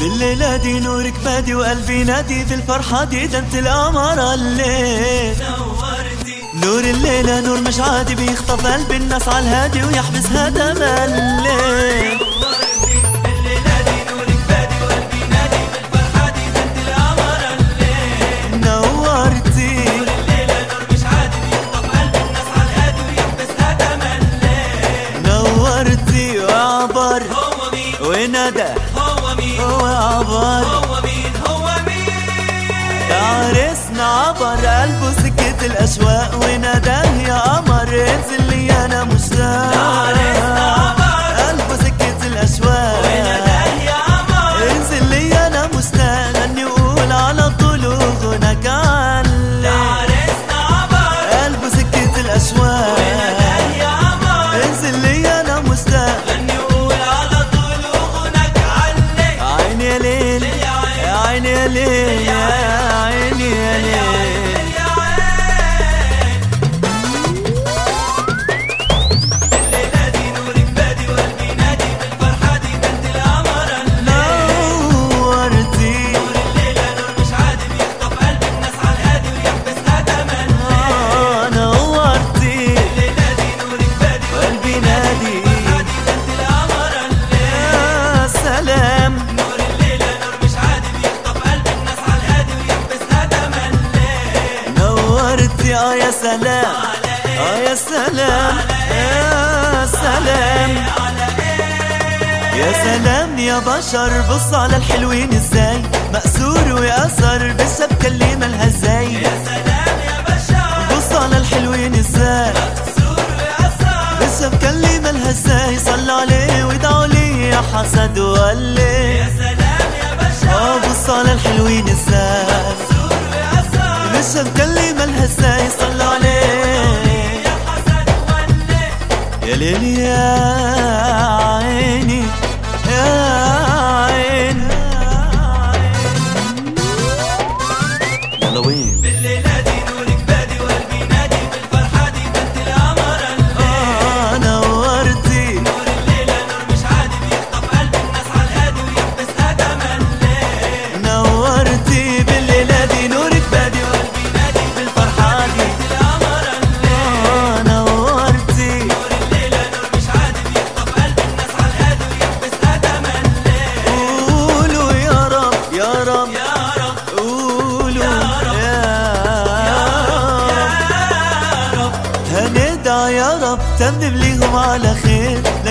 بالليلة دي نورك بادي وقلبي نادي في الفرحة دي انت القمر الليل نور الليلة نور مش عادي بيخطف قلب الناس على الهادي ويحبسها دم الليل وندى هو عبر يا عرسنا عبر قلبه سكة الأشواق وناداه عيني يا ليل يا عيني يا آه يا سلام آه يا سلام يا سلام. يا سلام يا بشر بص على الحلوين إزاي. مأسور ويأثر بالشبكة اللي مالها إزاي بص على الحلوين إزاي. بالشبكة اللي مالها إزاي صلوا عليه وادعوا لي يا حسد وقلي. آه بص على الحلوين إزاي. بالشبكة اللي مالها إزاي صلوا عليه. يا ليل يا عيني يا عيني. يلا وين آه رب تمم ليهم على خير لا